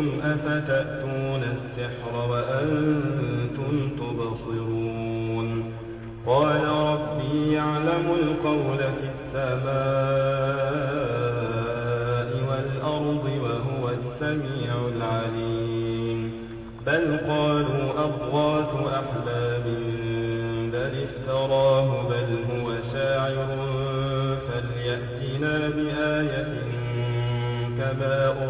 مثلكم أفتأتون السحر وأنتم تبصرون قال ربي يعلم القول في السماء والأرض وهو السميع العليم بل قالوا أضغاث أحلام بل افتراه بل هو شاعر فليأتنا بآية كما أرسل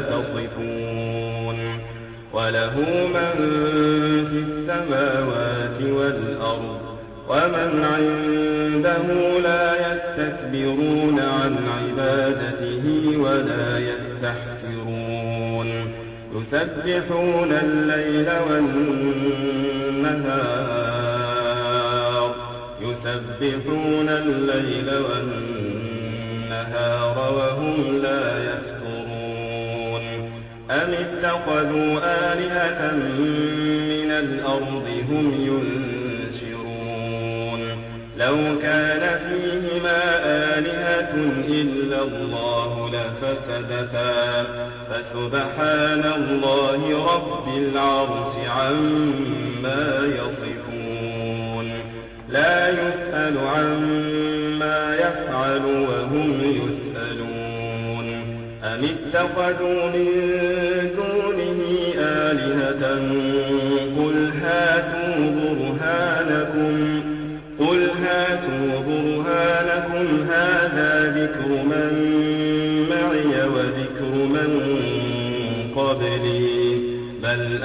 تصفون وله من في السماوات والأرض ومن عنده لا يستكبرون عن عبادته ولا يستحسرون يسبحون الليل والنهار يسبحون الليل والنهار وهم لا أم اتخذوا آلهة من الأرض هم ينشرون لو كان فيهما آلهة إلا الله لفسدتا فسبحان الله رب العرش عما يصفون لا يسأل عما يفعل وهم يسألون أم اتخذوا من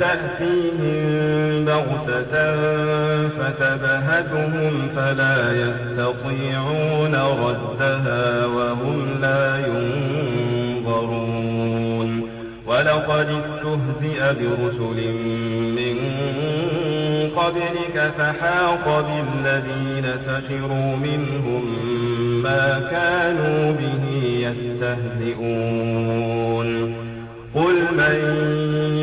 تأتيهم بغتة فتبهتهم فلا يستطيعون ردها وهم لا ينظرون ولقد استهزئ برسل من قبلك فحاق بالذين سخروا منهم ما كانوا به يستهزئون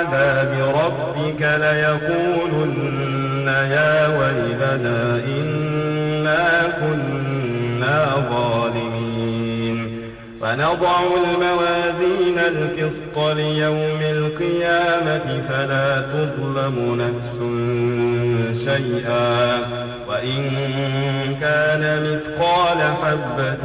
عذاب ربك ليقولن يا ويلنا إنا كنا ظالمين. فنضع الموازين القسط ليوم القيامة فلا تظلم نفس شيئا. وإن كان مثقال حبة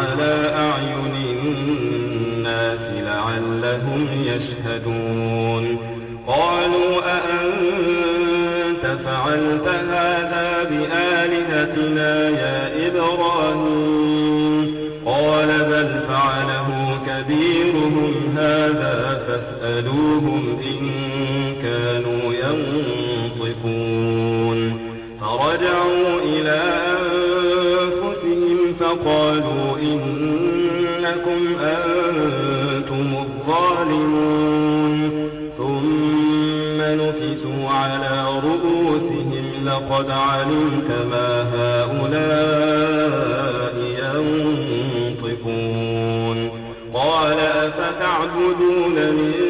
على أعين الناس لعلهم يشهدون. قالوا أأنت فعلت هذا بآلهتنا؟ الظالمون. ثم نكسوا على رؤوسهم لقد علمت ما هؤلاء ينطقون. قال أفتعبدون من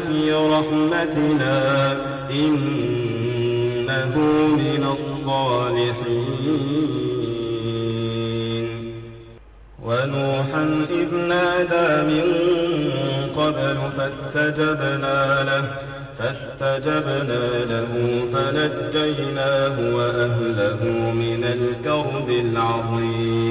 في رحمتنا إنه من الصالحين. ونوحا إذ نادى من قبل فاستجبنا له فاستجبنا له فنجيناه وأهله من الكرب العظيم.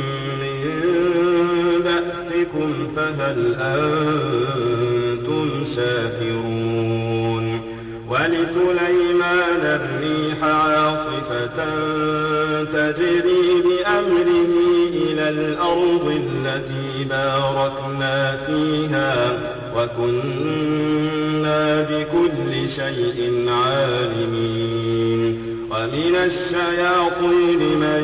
بأسكم فهل أنتم شاكرون ولسليمان الريح عاصفة تجري بأمره إلى الأرض التي باركنا فيها وكنا بكل شيء عالمين ومن الشياطين من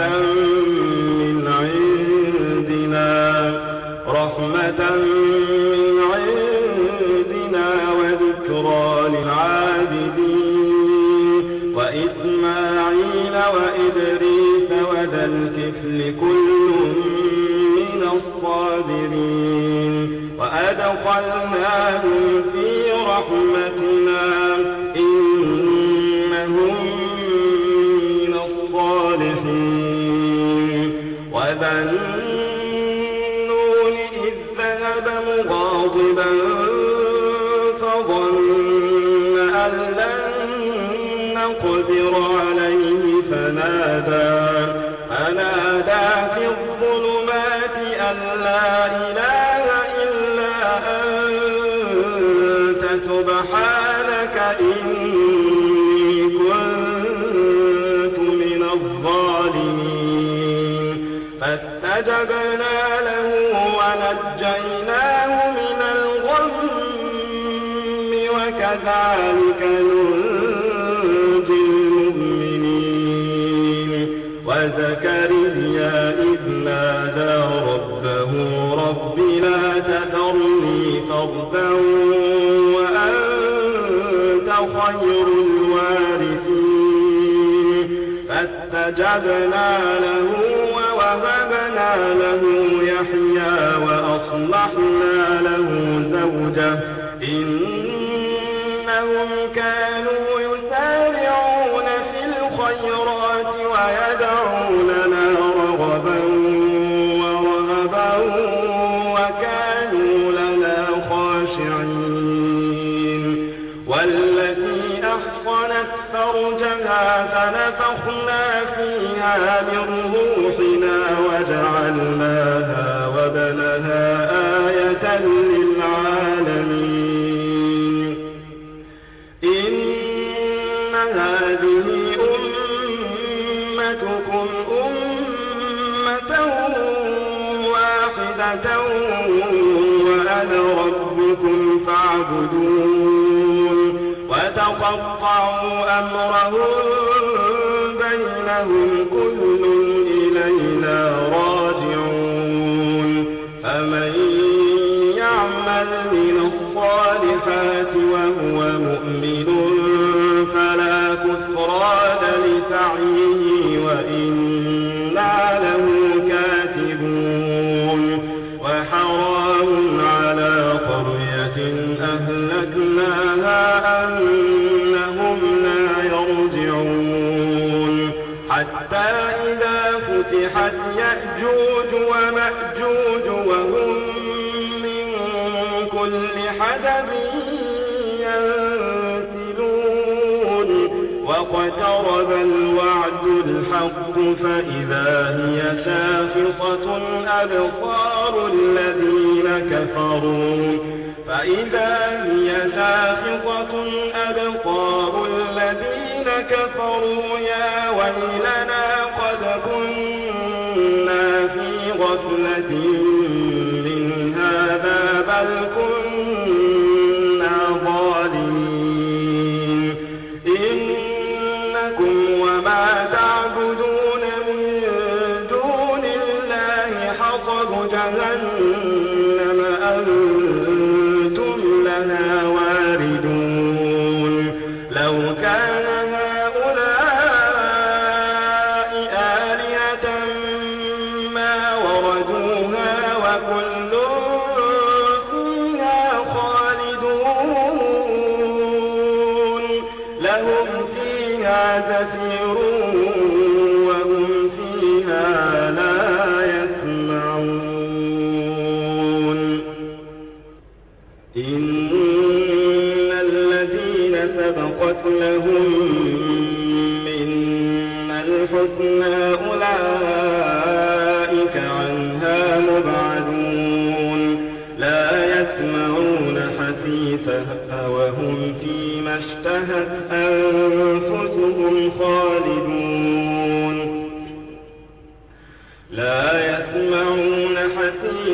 رحمة من عندنا رحمة من عندنا وذكرى للعابدين. وإسماعيل وإدريس وذا الكفل كل من الصابرين. وأدخلناهم نقدر عليه فنادى فنادى في الظلمات أن لا إله إلا أنت سبحانك إني كنت من الظالمين. فاستجبنا وأنت خير الوارثين. فاستجبنا له ووهبنا له يحيى وأصلحنا له زوجه. إنهم كانوا فاعبدون وتقطعوا أمرهم بينهم واقترب الوعد الحق فإذا هي شافصة أبصار الذين كفروا. فإذا هي شافصة أبصار الذين كفروا يا ويلنا قد كنا في غفلة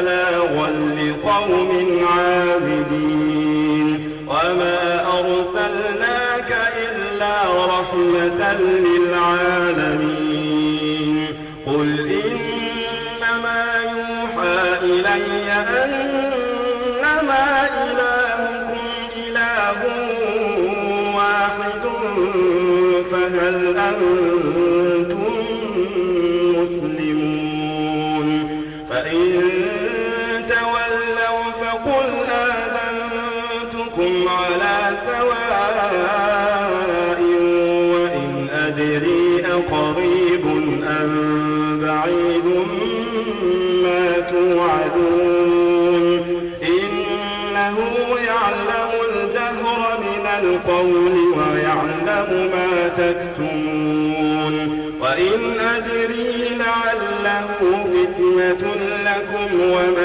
لبلاغا لقوم عابدين. فقل آذنتكم على سواء وإن أدري أقريب أم بعيد ما توعدون. إنه يعلم الجهر من القول ويعلم ما تكتمون. وإن أدري لعله فتنة لكم ومتاع